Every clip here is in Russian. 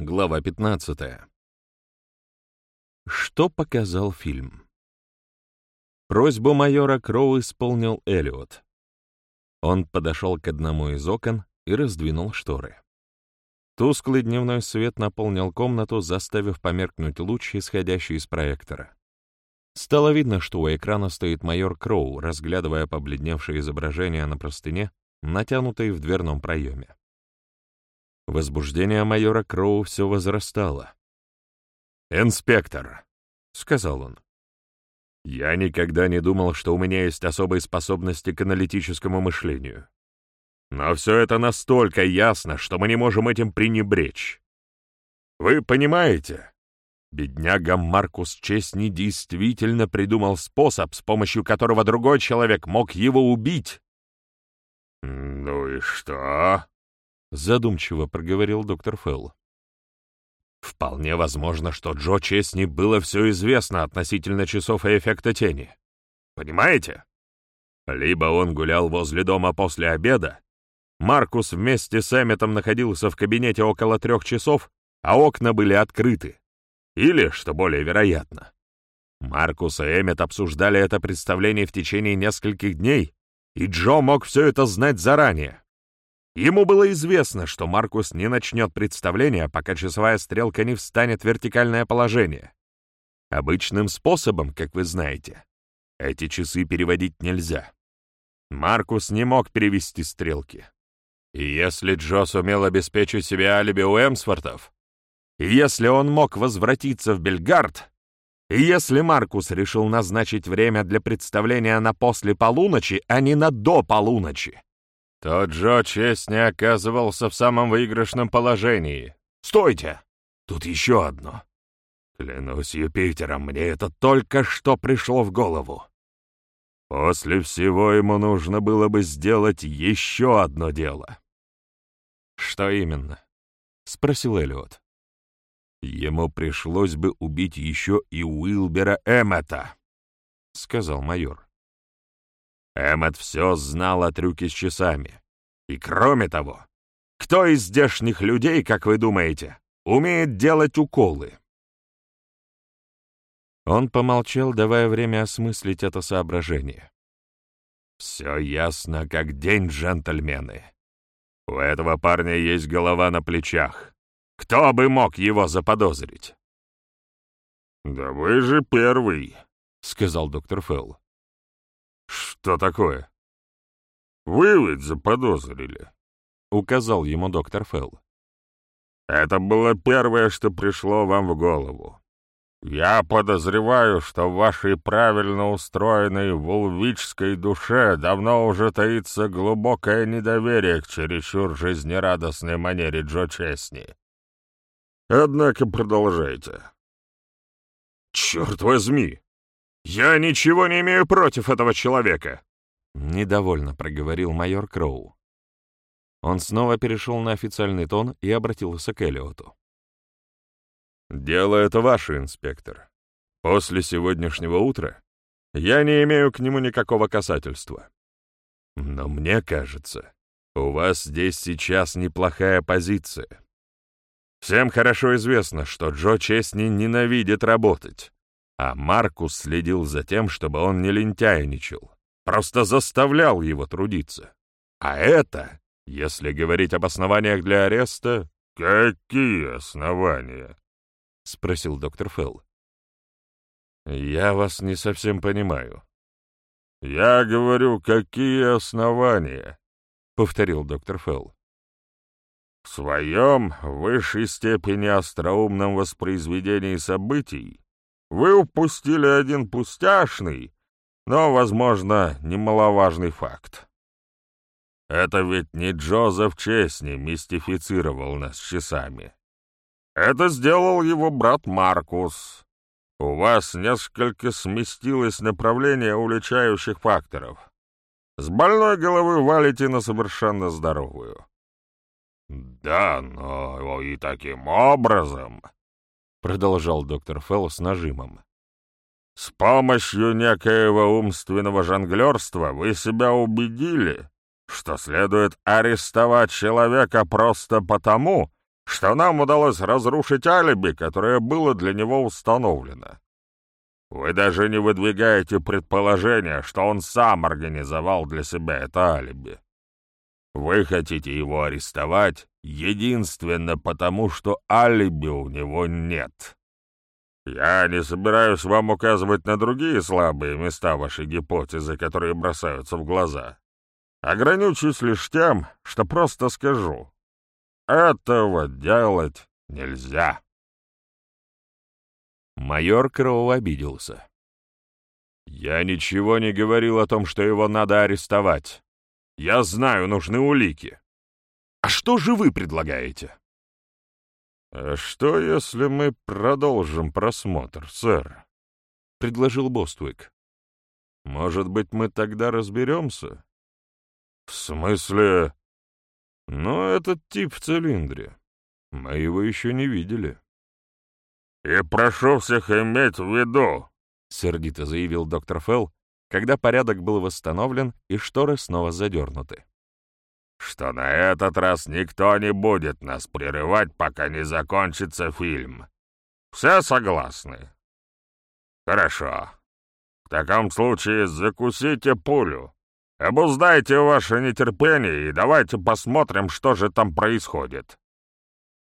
Глава 15. Что показал фильм? Просьбу майора Кроу исполнил Эллиот. Он подошел к одному из окон и раздвинул шторы. Тусклый дневной свет наполнил комнату, заставив померкнуть луч, исходящий из проектора. Стало видно, что у экрана стоит майор Кроу, разглядывая побледневшее изображение на простыне, натянутой в дверном проеме. Возбуждение майора Кроу все возрастало. «Инспектор», — сказал он, — «я никогда не думал, что у меня есть особые способности к аналитическому мышлению. Но все это настолько ясно, что мы не можем этим пренебречь. Вы понимаете, бедняга Маркус Честни действительно придумал способ, с помощью которого другой человек мог его убить». «Ну и что?» — задумчиво проговорил доктор Фелл. «Вполне возможно, что Джо Честни было все известно относительно часов и эффекта тени. Понимаете? Либо он гулял возле дома после обеда, Маркус вместе с Эмметом находился в кабинете около трех часов, а окна были открыты. Или, что более вероятно, Маркус и Эммет обсуждали это представление в течение нескольких дней, и Джо мог все это знать заранее. Ему было известно, что Маркус не начнет представление, пока часовая стрелка не встанет в вертикальное положение. Обычным способом, как вы знаете, эти часы переводить нельзя. Маркус не мог перевести стрелки. И если Джо сумел обеспечить себе алиби у Эмсфортов, и если он мог возвратиться в Бельгард, и если Маркус решил назначить время для представления на после полуночи, а не на до полуночи, то Джо честь не оказывался в самом выигрышном положении. «Стойте! Тут еще одно. Клянусь Юпитером, мне это только что пришло в голову. После всего ему нужно было бы сделать еще одно дело». «Что именно?» — спросил Эллиот. «Ему пришлось бы убить еще и Уилбера Эммета», — сказал майор. Эммет все знал о трюке с часами. И кроме того, кто из здешних людей, как вы думаете, умеет делать уколы? Он помолчал, давая время осмыслить это соображение. «Все ясно, как день, джентльмены. У этого парня есть голова на плечах. Кто бы мог его заподозрить?» «Да вы же первый», — сказал доктор Фелл. «Что такое?» «Вы ведь заподозрили», — указал ему доктор Фелл. «Это было первое, что пришло вам в голову. Я подозреваю, что в вашей правильно устроенной вулвичской душе давно уже таится глубокое недоверие к чересчур жизнерадостной манере Джо Честни. Однако продолжайте». «Черт возьми! «Я ничего не имею против этого человека!» Недовольно проговорил майор Кроу. Он снова перешел на официальный тон и обратился к Элиоту. «Дело это ваше, инспектор. После сегодняшнего утра я не имею к нему никакого касательства. Но мне кажется, у вас здесь сейчас неплохая позиция. Всем хорошо известно, что Джо Честни ненавидит работать. А Маркус следил за тем, чтобы он не лентяйничал, просто заставлял его трудиться. А это, если говорить об основаниях для ареста... «Какие основания?» — спросил доктор Фелл. «Я вас не совсем понимаю». «Я говорю, какие основания?» — повторил доктор Фелл. В своем высшей степени остроумном воспроизведении событий вы упустили один пустяшный, но, возможно, немаловажный факт. Это ведь не Джозеф Честни мистифицировал нас часами. Это сделал его брат Маркус. У вас несколько сместилось направление уличающих факторов. С больной головы валите на совершенно здоровую. Да, но и таким образом — продолжал доктор Фелл с нажимом. «С помощью некоего умственного жонглерства вы себя убедили, что следует арестовать человека просто потому, что нам удалось разрушить алиби, которое было для него установлено. Вы даже не выдвигаете предположение, что он сам организовал для себя это алиби. Вы хотите его арестовать единственно потому, что алиби у него нет. Я не собираюсь вам указывать на другие слабые места вашей гипотезы, которые бросаются в глаза. Ограничусь лишь тем, что просто скажу. Этого делать нельзя. Майор Кроу обиделся. «Я ничего не говорил о том, что его надо арестовать. Я знаю, нужны улики. А что же вы предлагаете?» «А что, если мы продолжим просмотр, сэр?» — предложил Боствик. «Может быть, мы тогда разберемся?» «В смысле?» «Ну, этот тип в цилиндре. Мы его еще не видели». «И прошу всех иметь в виду», — сердито заявил доктор Фелл, когда порядок был восстановлен и шторы снова задернуты. «Что на этот раз никто не будет нас прерывать, пока не закончится фильм. Все согласны?» «Хорошо. В таком случае закусите пулю, обуздайте ваше нетерпение и давайте посмотрим, что же там происходит.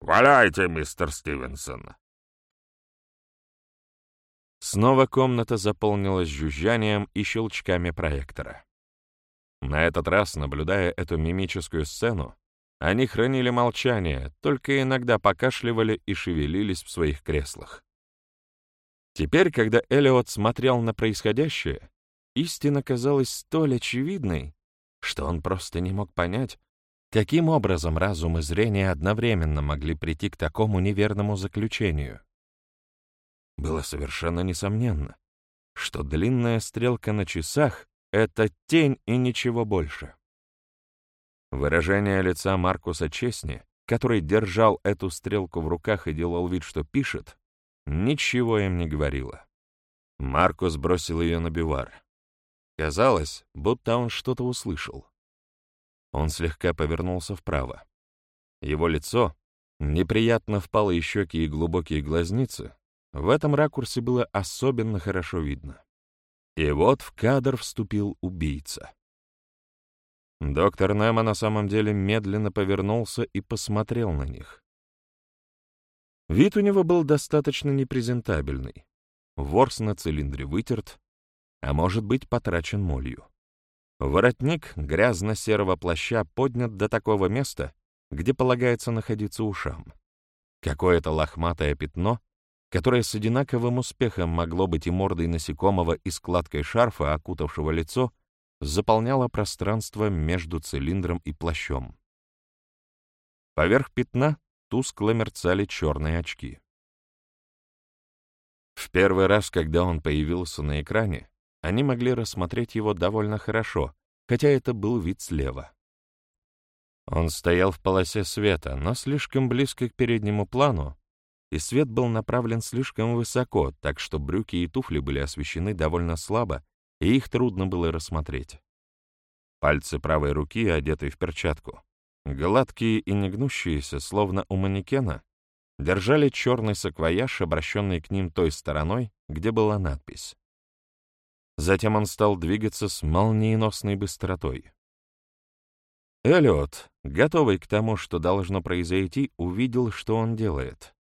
Валяйте, мистер Стивенсон». Снова комната заполнилась жужжанием и щелчками проектора. На этот раз, наблюдая эту мимическую сцену, они хранили молчание, только иногда покашливали и шевелились в своих креслах. Теперь, когда Элиот смотрел на происходящее, истина казалась столь очевидной, что он просто не мог понять, каким образом разум и зрение одновременно могли прийти к такому неверному заключению. Было совершенно несомненно, что длинная стрелка на часах — это тень и ничего больше. Выражение лица Маркуса Чесни, который держал эту стрелку в руках и делал вид, что пишет, ничего им не говорило. Маркус бросил ее на бивар. Казалось, будто он что-то услышал. Он слегка повернулся вправо. Его лицо, неприятно впалые щеки и глубокие глазницы, в этом ракурсе было особенно хорошо видно. И вот в кадр вступил убийца. Доктор Немо на самом деле медленно повернулся и посмотрел на них. Вид у него был достаточно непрезентабельный. Ворс на цилиндре вытерт, а может быть потрачен молью. Воротник грязно-серого плаща поднят до такого места, где полагается находиться ушам. Какое-то лохматое пятно которое с одинаковым успехом могло быть и мордой насекомого, и складкой шарфа, окутавшего лицо, заполняло пространство между цилиндром и плащом. Поверх пятна тускло мерцали черные очки. В первый раз, когда он появился на экране, они могли рассмотреть его довольно хорошо, хотя это был вид слева. Он стоял в полосе света, но слишком близко к переднему плану, и свет был направлен слишком высоко, так что брюки и туфли были освещены довольно слабо, и их трудно было рассмотреть. Пальцы правой руки, одетые в перчатку, гладкие и негнущиеся, словно у манекена, держали черный саквояж, обращенный к ним той стороной, где была надпись. Затем он стал двигаться с молниеносной быстротой. Эллиот, готовый к тому, что должно произойти, увидел, что он делает.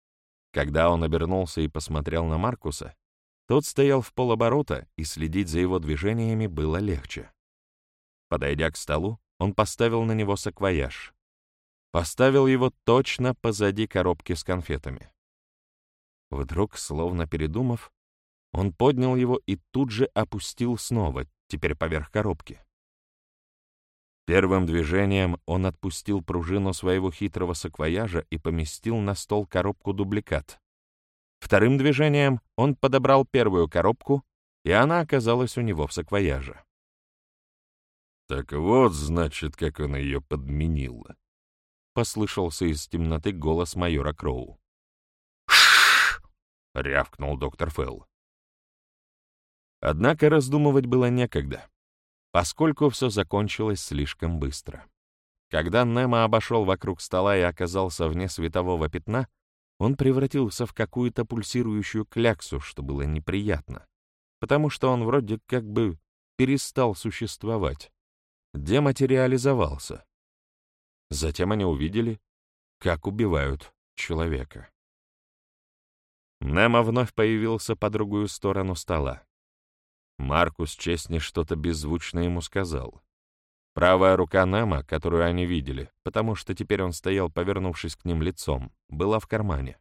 Когда он обернулся и посмотрел на Маркуса, тот стоял в полоборота, и следить за его движениями было легче. Подойдя к столу, он поставил на него саквояж. Поставил его точно позади коробки с конфетами. Вдруг, словно передумав, он поднял его и тут же опустил снова, теперь поверх коробки. Первым движением он отпустил пружину своего хитрого саквояжа и поместил на стол коробку-дубликат. Вторым движением он подобрал первую коробку, и она оказалась у него в саквояже. «Так вот, значит, как он ее подменил», — послышался из темноты голос майора Кроу. «Ш-ш-ш!» рявкнул доктор Фелл. Однако раздумывать было некогда поскольку все закончилось слишком быстро. Когда Немо обошел вокруг стола и оказался вне светового пятна, он превратился в какую-то пульсирующую кляксу, что было неприятно, потому что он вроде как бы перестал существовать, дематериализовался. Затем они увидели, как убивают человека. Немо вновь появился по другую сторону стола. Маркус Честни что-то беззвучно ему сказал. Правая рука Немо, которую они видели, потому что теперь он стоял, повернувшись к ним лицом, была в кармане.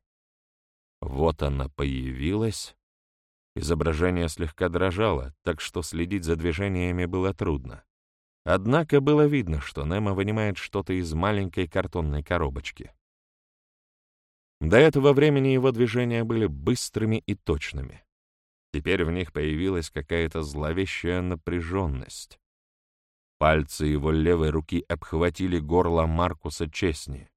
Вот она появилась. Изображение слегка дрожало, так что следить за движениями было трудно. Однако было видно, что Немо вынимает что-то из маленькой картонной коробочки. До этого времени его движения были быстрыми и точными. Теперь в них появилась какая-то зловещая напряженность. Пальцы его левой руки обхватили горло Маркуса Честни.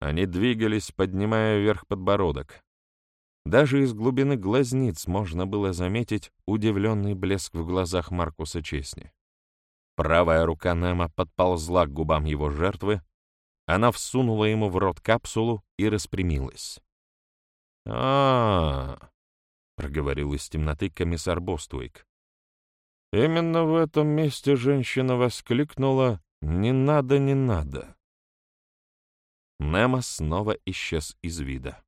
Они двигались, поднимая вверх подбородок. Даже из глубины глазниц можно было заметить удивленный блеск в глазах Маркуса Честни. Правая рука Немо подползла к губам его жертвы, она всунула ему в рот капсулу и распрямилась. а, -а, -а проговорил из темноты комиссар Боствейк. Именно в этом месте женщина воскликнула «Не надо, не надо». Немо снова исчез из вида.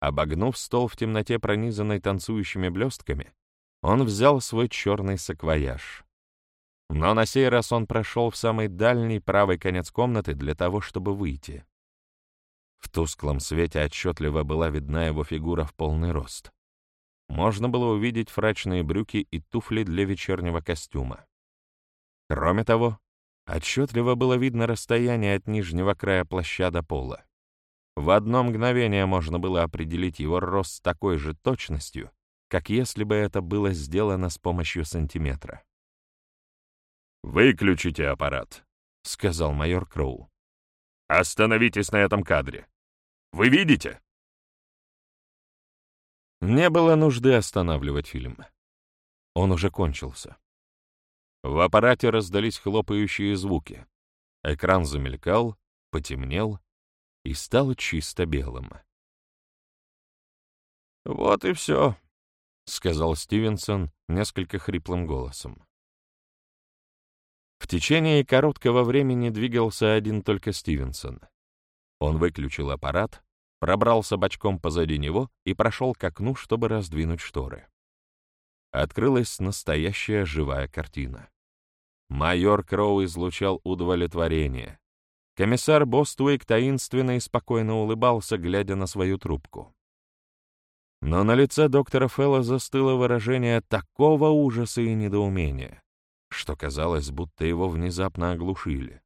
Обогнув стол в темноте, пронизанной танцующими блестками, он взял свой черный саквояж. Но на сей раз он прошел в самый дальний правый конец комнаты для того, чтобы выйти. В тусклом свете отчетливо была видна его фигура в полный рост. Можно было увидеть фрачные брюки и туфли для вечернего костюма. Кроме того, отчетливо было видно расстояние от нижнего края плаща до пола. В одно мгновение можно было определить его рост с такой же точностью, как если бы это было сделано с помощью сантиметра. «Выключите аппарат», — сказал майор Кроу. «Остановитесь на этом кадре. Вы видите?» Не было нужды останавливать фильм. Он уже кончился. В аппарате раздались хлопающие звуки. Экран замелькал, потемнел и стал чисто белым. «Вот и все», — сказал Стивенсон несколько хриплым голосом. В течение короткого времени двигался один только Стивенсон. Он выключил аппарат, пробрался бочком позади него и прошел к окну, чтобы раздвинуть шторы. Открылась настоящая живая картина. Майор Кроу излучал удовлетворение. Комиссар Боствейк таинственно и спокойно улыбался, глядя на свою трубку. Но на лице доктора Фелла застыло выражение такого ужаса и недоумения, что казалось, будто его внезапно оглушили.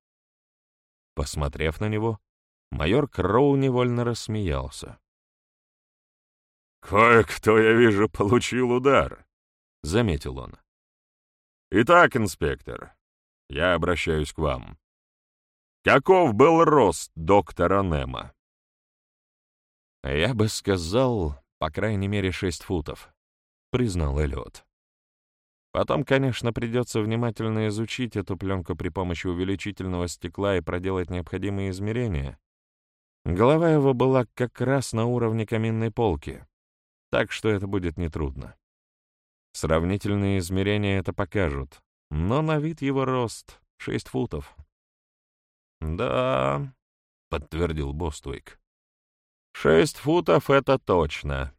Посмотрев на него, майор Кроу невольно рассмеялся. «Кое-кто, я вижу, получил удар», — заметил он. «Итак, инспектор, я обращаюсь к вам. Каков был рост доктора Немо?» «Я бы сказал, по крайней мере, шесть футов», — признал Эллиот. Потом, конечно, придется внимательно изучить эту пленку при помощи увеличительного стекла и проделать необходимые измерения. Голова его была как раз на уровне каминной полки, так что это будет нетрудно. Сравнительные измерения это покажут, но на вид его рост — шесть футов. «Да», — подтвердил Боствик. «Шесть футов — это точно.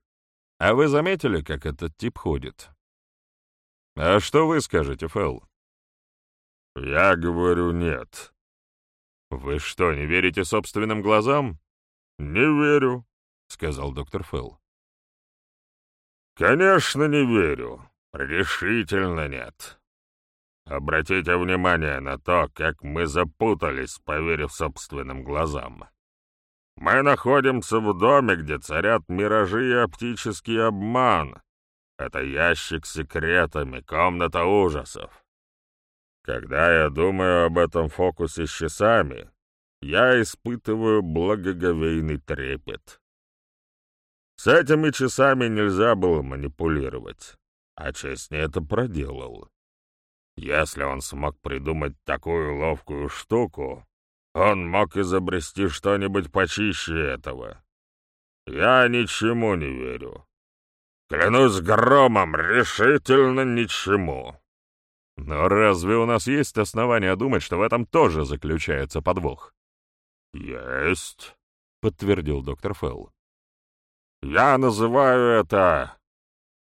А вы заметили, как этот тип ходит?» «А что вы скажете, Фэл?» «Я говорю нет». «Вы что, не верите собственным глазам?» «Не верю», — сказал доктор Фэл. «Конечно, не верю. Решительно нет. Обратите внимание на то, как мы запутались, поверив собственным глазам. Мы находимся в доме, где царят миражи и оптический обман, это ящик с секретами, комната ужасов. Когда я думаю об этом фокусе с часами, я испытываю благоговейный трепет. С этими часами нельзя было манипулировать, а Честни это проделал. Если он смог придумать такую ловкую штуку, Он мог изобрести что-нибудь почище этого. Я ничему не верю. Клянусь громом, решительно ничему. Но разве у нас есть основания думать, что в этом тоже заключается подвох? Есть, подтвердил доктор Фелл. Я называю это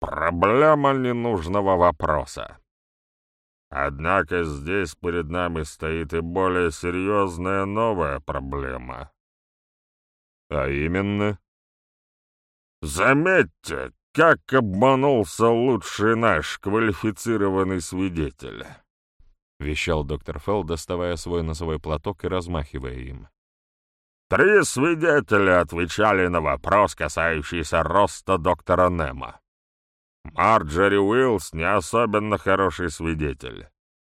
проблема ненужного вопроса. Однако здесь перед нами стоит и более серьезная новая проблема. А именно? Заметьте, как обманулся лучший наш квалифицированный свидетель, — вещал доктор Фелл, доставая свой носовой платок и размахивая им. Три свидетеля отвечали на вопрос, касающийся роста доктора Немо. Марджери Уиллс не особенно хороший свидетель.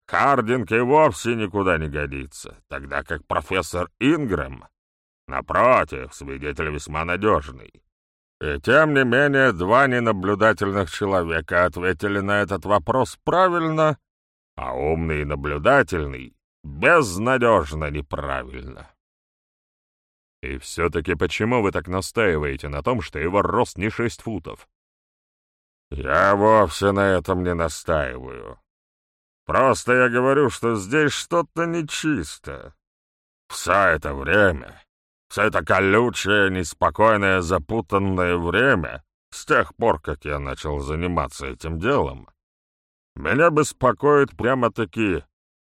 Хардинг и вовсе никуда не годится, тогда как профессор Ингрэм, напротив, свидетель весьма надежный. И тем не менее, два ненаблюдательных человека ответили на этот вопрос правильно, а умный и наблюдательный — безнадежно неправильно. И все-таки почему вы так настаиваете на том, что его рост не шесть футов? Я вовсе на этом не настаиваю. Просто я говорю, что здесь что-то нечисто. Все это время, все это колючее, неспокойное, запутанное время, с тех пор, как я начал заниматься этим делом, меня беспокоит прямо-таки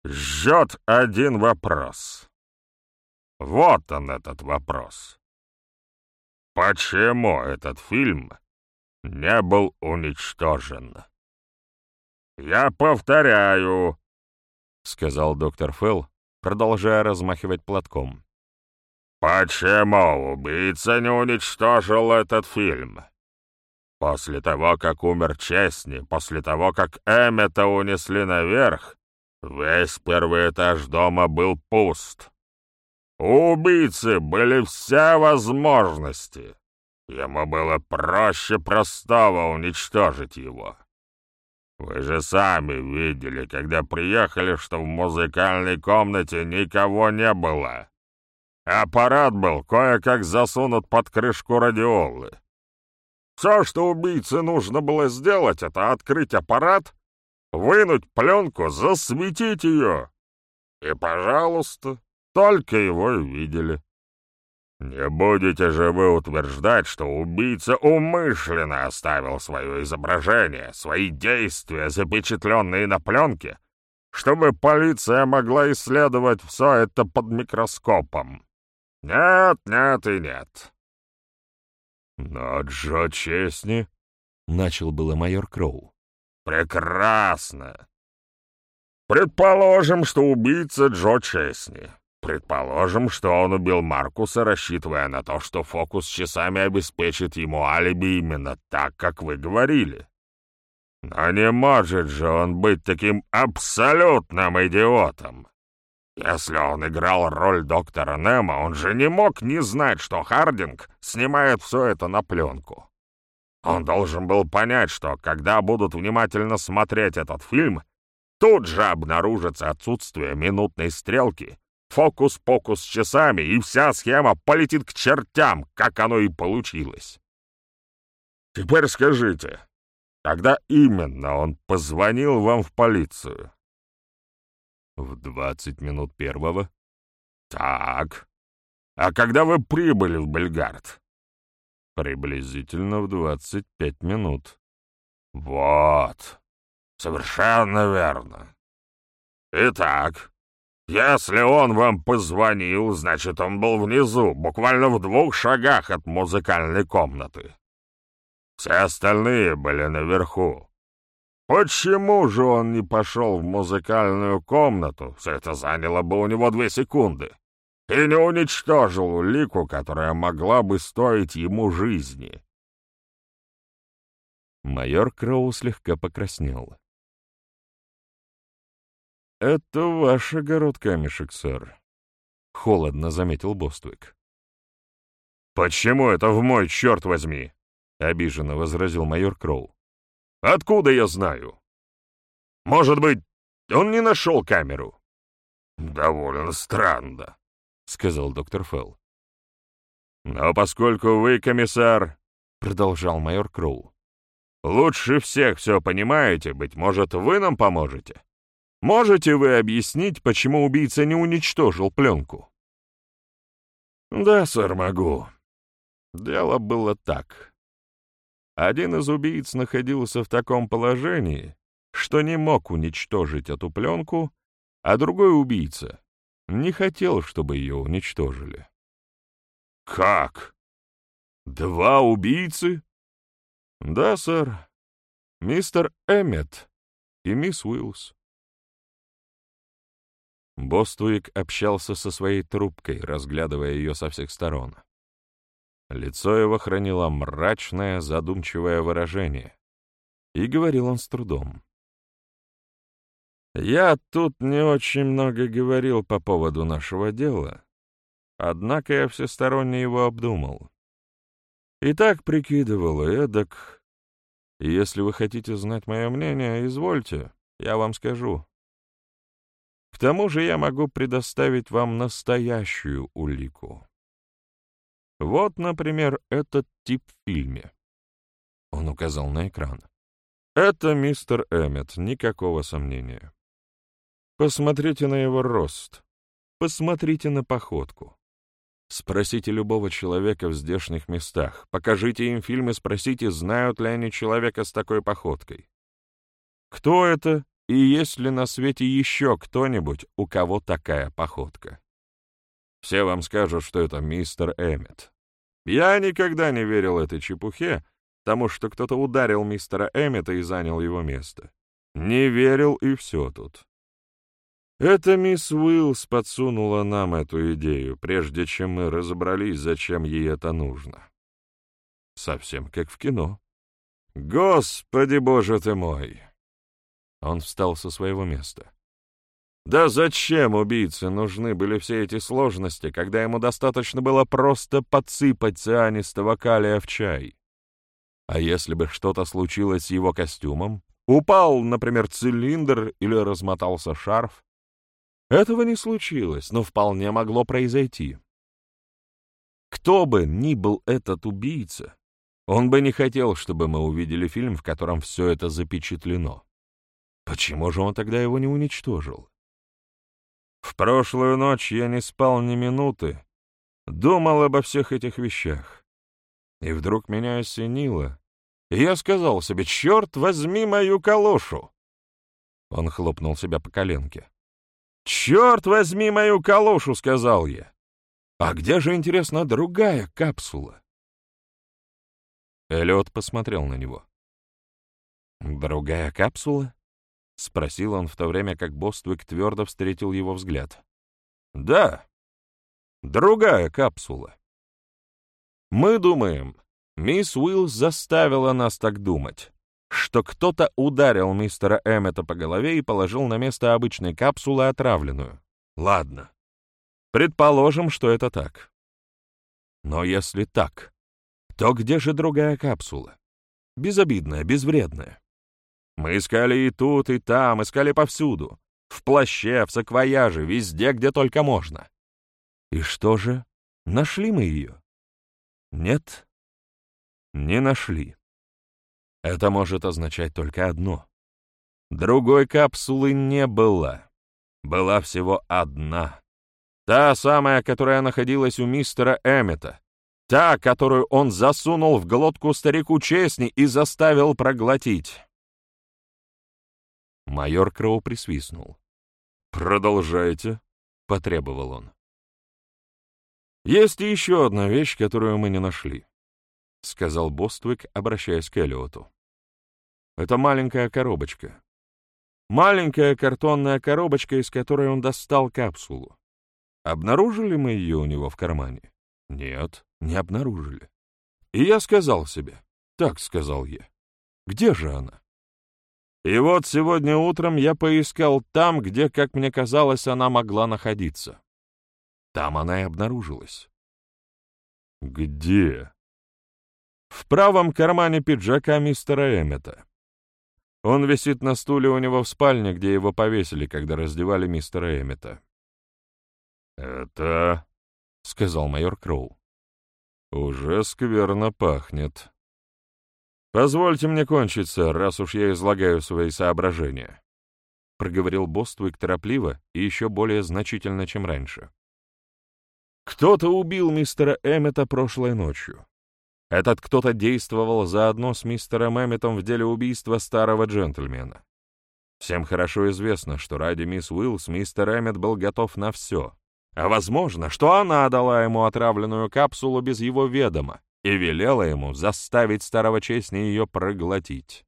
жжет один вопрос. Вот он, этот вопрос. Почему этот фильм не был уничтожен. «Я повторяю», — сказал доктор Фелл, продолжая размахивать платком. «Почему убийца не уничтожил этот фильм? После того, как умер Честни, после того, как Эммета унесли наверх, весь первый этаж дома был пуст. У убийцы были все возможности. Ему было проще простого уничтожить его. Вы же сами видели, когда приехали, что в музыкальной комнате никого не было. Аппарат был кое-как засунут под крышку радиолы. Все, что убийце нужно было сделать, это открыть аппарат, вынуть пленку, засветить ее. И, пожалуйста, только его и видели. Не будете же вы утверждать, что убийца умышленно оставил свое изображение, свои действия, запечатленные на пленке, чтобы полиция могла исследовать все это под микроскопом? Нет, нет и нет. Но Джо Честни... — начал было майор Кроу. «Прекрасно. Предположим, что убийца Джо Честни. Предположим, что он убил Маркуса, рассчитывая на то, что фокус с часами обеспечит ему алиби именно так, как вы говорили. Но не может же он быть таким абсолютным идиотом. Если он играл роль доктора Немо, он же не мог не знать, что Хардинг снимает все это на пленку. Он должен был понять, что когда будут внимательно смотреть этот фильм, тут же обнаружится отсутствие минутной стрелки Фокус-покус с часами, и вся схема полетит к чертям, как оно и получилось. Теперь скажите, когда именно он позвонил вам в полицию? В двадцать минут первого. Так. А когда вы прибыли в Бельгард? Приблизительно в двадцать пять минут. Вот. Совершенно верно. Итак, если он вам позвонил, значит, он был внизу, буквально в двух шагах от музыкальной комнаты. Все остальные были наверху. Почему же он не пошел в музыкальную комнату, все это заняло бы у него две секунды, и не уничтожил улику, которая могла бы стоить ему жизни? Майор Кроу слегка покраснел. «Это ваш огород, камешек, сэр», — холодно заметил Боствик. «Почему это в мой, черт возьми?» — обиженно возразил майор Кроу. «Откуда я знаю? Может быть, он не нашел камеру?» «Довольно странно. сказал доктор Фелл. «Но поскольку вы, комиссар, — продолжал майор Кроу, — лучше всех все понимаете, быть может, вы нам поможете? Можете вы объяснить, почему убийца не уничтожил пленку?» «Да, сэр, могу. Дело было так. Один из убийц находился в таком положении, что не мог уничтожить эту пленку, а другой убийца не хотел, чтобы ее уничтожили. «Как? Два убийцы?» «Да, сэр. Мистер Эммет и мисс Уиллс». Боствуик общался со своей трубкой, разглядывая ее со всех сторон. Лицо его хранило мрачное, задумчивое выражение, и говорил он с трудом. «Я тут не очень много говорил по поводу нашего дела, однако я всесторонне его обдумал. И так прикидывал, эдак. И если вы хотите знать мое мнение, извольте, я вам скажу. К тому же я могу предоставить вам настоящую улику. Вот, например, этот тип в фильме. Он указал на экран. Это мистер Эммет, никакого сомнения. Посмотрите на его рост. Посмотрите на походку. Спросите любого человека в здешних местах. Покажите им фильм и спросите, знают ли они человека с такой походкой. Кто это и есть ли на свете еще кто-нибудь, у кого такая походка? Все вам скажут, что это мистер Эммет. Я никогда не верил этой чепухе, тому, что кто-то ударил мистера Эммета и занял его место. Не верил, и все тут. Это мисс Уиллс подсунула нам эту идею, прежде чем мы разобрались, зачем ей это нужно. Совсем как в кино. Господи боже ты мой! Он встал со своего места. Да зачем убийце нужны были все эти сложности, когда ему достаточно было просто подсыпать цианистого калия в чай? А если бы что-то случилось с его костюмом? Упал, например, цилиндр или размотался шарф? Этого не случилось, но вполне могло произойти. Кто бы ни был этот убийца, он бы не хотел, чтобы мы увидели фильм, в котором все это запечатлено. Почему же он тогда его не уничтожил? В прошлую ночь я не спал ни минуты, думал обо всех этих вещах. И вдруг меня осенило, и я сказал себе, «Черт возьми мою калошу!» Он хлопнул себя по коленке. «Черт возьми мою калошу!» — сказал я. «А где же, интересно, другая капсула?» Эллиот посмотрел на него. «Другая капсула?» — спросил он в то время, как Боствик твердо встретил его взгляд. «Да, другая капсула. Мы думаем, мисс Уиллс заставила нас так думать, что кто-то ударил мистера Эммета по голове и положил на место обычной капсулы отравленную. Ладно, предположим, что это так. Но если так, то где же другая капсула? Безобидная, безвредная. Мы искали и тут, и там, искали повсюду. В плаще, в саквояже, везде, где только можно. И что же, нашли мы ее? Нет, не нашли. Это может означать только одно. Другой капсулы не было. Была всего одна. Та самая, которая находилась у мистера Эммета. Та, которую он засунул в глотку старику Честни и заставил проглотить. Майор Кроу присвистнул. «Продолжайте», — потребовал он. «Есть еще одна вещь, которую мы не нашли», — сказал Боствик, обращаясь к Эллиоту. «Это маленькая коробочка. Маленькая картонная коробочка, из которой он достал капсулу. Обнаружили мы ее у него в кармане? Нет, не обнаружили. И я сказал себе, так сказал я, где же она? И вот сегодня утром я поискал там, где, как мне казалось, она могла находиться. Там она и обнаружилась. Где? В правом кармане пиджака мистера Эммета. Он висит на стуле у него в спальне, где его повесили, когда раздевали мистера Эммета. «Это сказал майор Кроу. «Уже скверно пахнет. Позвольте мне кончить, сэр, раз уж я излагаю свои соображения», — проговорил Боствик торопливо и еще более значительно, чем раньше. «Кто-то убил мистера Эммета прошлой ночью. Этот кто-то действовал заодно с мистером Эмметом в деле убийства старого джентльмена. Всем хорошо известно, что ради мисс Уиллс мистер Эммет был готов на все. А возможно, что она дала ему отравленную капсулу без его ведома и велела ему заставить старого честня ее проглотить.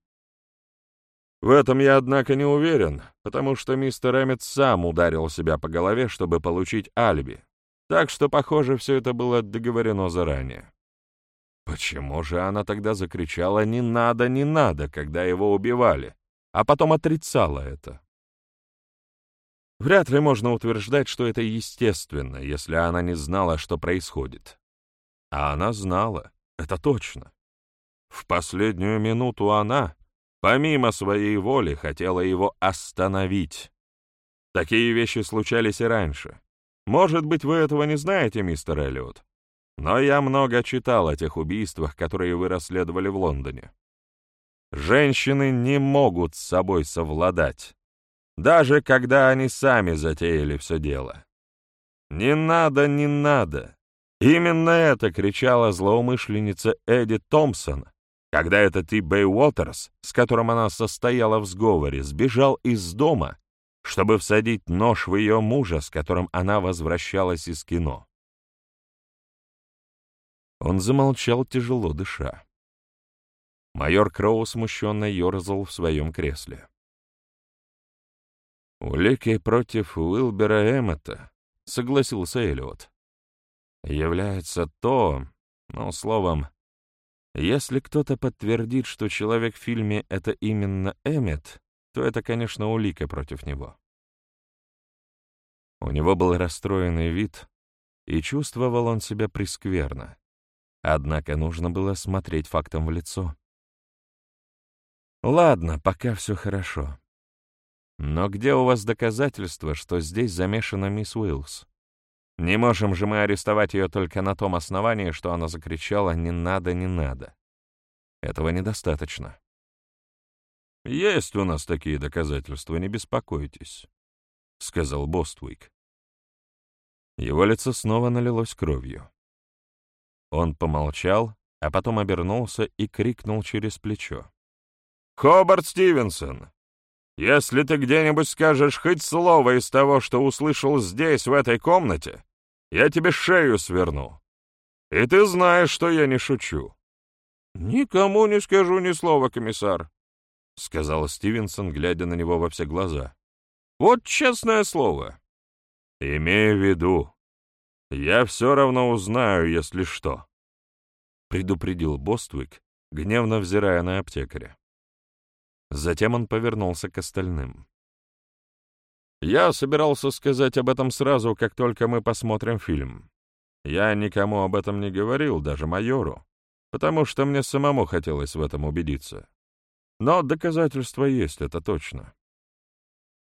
В этом я, однако, не уверен, потому что мистер Эммет сам ударил себя по голове, чтобы получить алиби. Так что, похоже, все это было договорено заранее. Почему же она тогда закричала «не надо, не надо», когда его убивали, а потом отрицала это? Вряд ли можно утверждать, что это естественно, если она не знала, что происходит. А она знала, это точно. В последнюю минуту она, помимо своей воли, хотела его остановить. Такие вещи случались и раньше. Может быть, вы этого не знаете, мистер Эллиот? Но я много читал о тех убийствах, которые вы расследовали в Лондоне. Женщины не могут с собой совладать, даже когда они сами затеяли все дело. «Не надо, не надо!» Именно это кричала злоумышленница Эдди Томпсон, когда этот Бэй Уотерс, с которым она состояла в сговоре, сбежал из дома, чтобы всадить нож в ее мужа, с которым она возвращалась из кино. Он замолчал, тяжело дыша. Майор Кроу смущенно ерзал в своем кресле. «Улики против Уилбера Эммета», — согласился Эллиот, — «является то, ну, словом, если кто-то подтвердит, что человек в фильме — это именно Эммет, то это, конечно, улика против него». У него был расстроенный вид, и чувствовал он себя прескверно. Однако нужно было смотреть фактом в лицо. Ладно, пока все хорошо. Но где у вас доказательства, что здесь замешана мисс Уиллс? Не можем же мы арестовать ее только на том основании, что она закричала «не надо, не надо». Этого недостаточно. «Есть у нас такие доказательства, не беспокойтесь», — сказал Боствик. Его лицо снова налилось кровью. Он помолчал, а потом обернулся и крикнул через плечо. «Хобарт Стивенсон, если ты где-нибудь скажешь хоть слово из того, что услышал здесь, в этой комнате, я тебе шею сверну. И ты знаешь, что я не шучу». «Никому не скажу ни слова, комиссар», — сказал Стивенсон, глядя на него во все глаза. «Вот честное слово». «Имею в виду, я все равно узнаю, если что», — предупредил Боствик, гневно взирая на аптекаря. Затем он повернулся к остальным. «Я собирался сказать об этом сразу, как только мы посмотрим фильм. Я никому об этом не говорил, даже майору, потому что мне самому хотелось в этом убедиться. Но доказательства есть, это точно.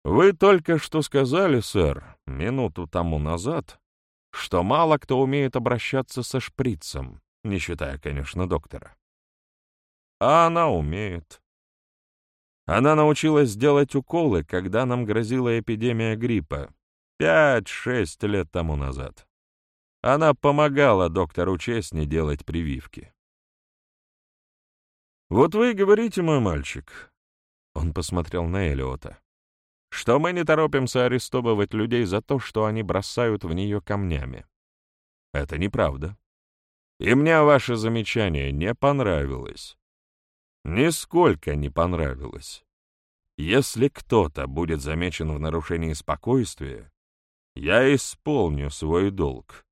Вы только что сказали, сэр, минуту тому назад, что мало кто умеет обращаться со шприцем, не считая, конечно, доктора. А она умеет. Она научилась делать уколы, когда нам грозила эпидемия гриппа, пять-шесть лет тому назад. Она помогала доктору Честни делать прививки. «Вот вы и говорите, мой мальчик», — он посмотрел на Элиота, что мы не торопимся арестовывать людей за то, что они бросают в нее камнями. Это неправда. И мне ваше замечание не понравилось. Нисколько не понравилось. Если кто-то будет замечен в нарушении спокойствия, я исполню свой долг.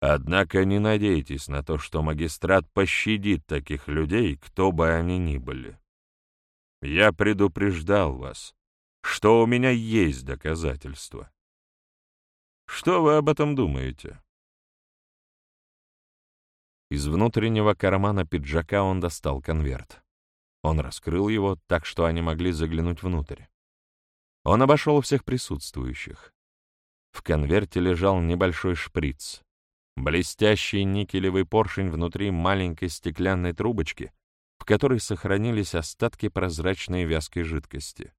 Однако не надейтесь на то, что магистрат пощадит таких людей, кто бы они ни были. Я предупреждал вас, что у меня есть доказательства. Что вы об этом думаете? Из внутреннего кармана пиджака он достал конверт. Он раскрыл его так, что они могли заглянуть внутрь. Он обошел всех присутствующих. В конверте лежал небольшой шприц, блестящий никелевый поршень внутри маленькой стеклянной трубочки, в которой сохранились остатки прозрачной вязкой жидкости.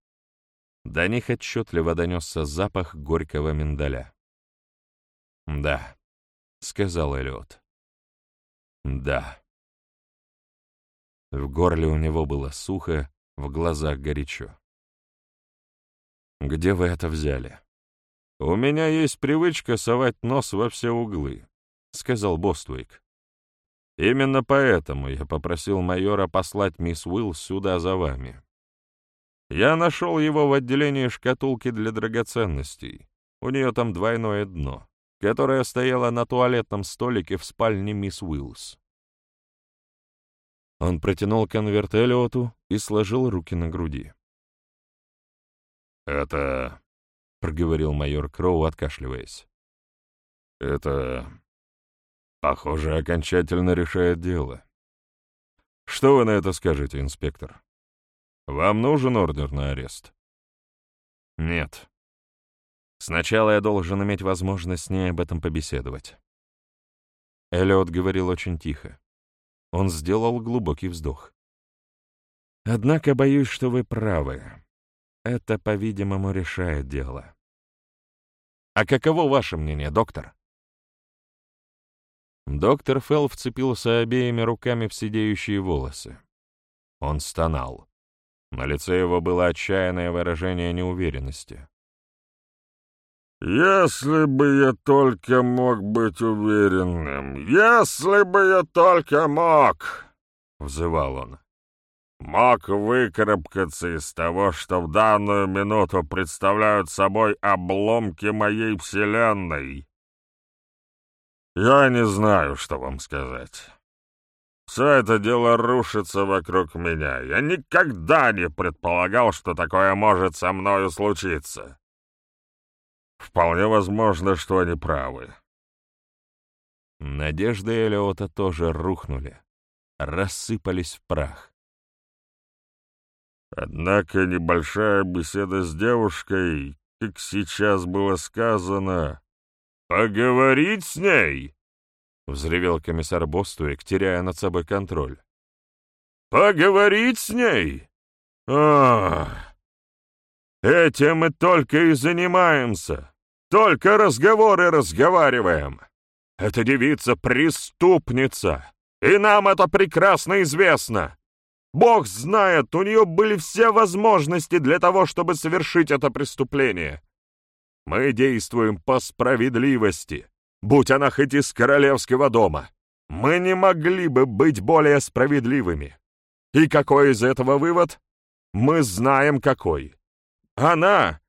До них отчетливо донесся запах горького миндаля. «Да», — сказал Эллиот. «Да». В горле у него было сухо, в глазах горячо. «Где вы это взяли?» «У меня есть привычка совать нос во все углы», — сказал Боствейк. «Именно поэтому я попросил майора послать мисс Уилл сюда за вами. Я нашел его в отделении шкатулки для драгоценностей. У нее там двойное дно, которое стояло на туалетном столике в спальне мисс Уиллс. Он протянул конверт Эллиоту и сложил руки на груди. «Это...» — проговорил майор Кроу, откашливаясь. «Это... похоже, окончательно решает дело. Что вы на это скажете, инспектор? Вам нужен ордер на арест?» «Нет. Сначала я должен иметь возможность с ней об этом побеседовать». Эллиот говорил очень тихо. Он сделал глубокий вздох. «Однако боюсь, что вы правы. Это, по-видимому, решает дело». «А каково ваше мнение, доктор?» Доктор Фелл вцепился обеими руками в сидеющие волосы. Он стонал. На лице его было отчаянное выражение неуверенности. «Если бы я только мог быть уверенным, если бы я только мог!» — взывал он. «Мог выкарабкаться из того, что в данную минуту представляют собой обломки моей вселенной. Я не знаю, что вам сказать. Все это дело рушится вокруг меня. Я никогда не предполагал, что такое может со мною случиться». Вполне возможно, что они правы. Надежды Элиота тоже рухнули, рассыпались в прах. Однако небольшая беседа с девушкой, как сейчас было сказано, «Поговорить с ней!» — взревел комиссар Бостуик, теряя над собой контроль. «Поговорить с ней? Ах! Этим мы только и занимаемся. Только разговоры разговариваем. Эта девица преступница, и нам это прекрасно известно. Бог знает, у нее были все возможности для того, чтобы совершить это преступление. Мы действуем по справедливости, будь она хоть из королевского дома. Мы не могли бы быть более справедливыми. И какой из этого вывод? Мы знаем какой. Она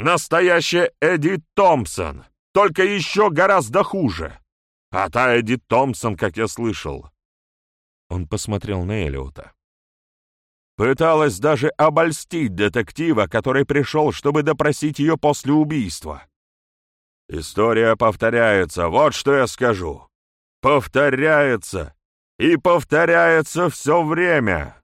Настоящая Эдди Томпсон, только еще гораздо хуже. А та Эдди Томпсон, как я слышал. Он посмотрел на Элиота. Пыталась даже обольстить детектива, который пришел, чтобы допросить ее после убийства. История повторяется, вот что я скажу. Повторяется и повторяется все время.